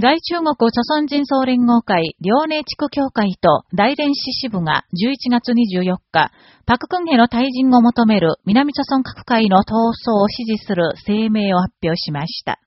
在中国朝鮮人総連合会遼寧地区協会と大連市支部が11月24日、パククンヘの退陣を求める南朝鮮各界の闘争を支持する声明を発表しました。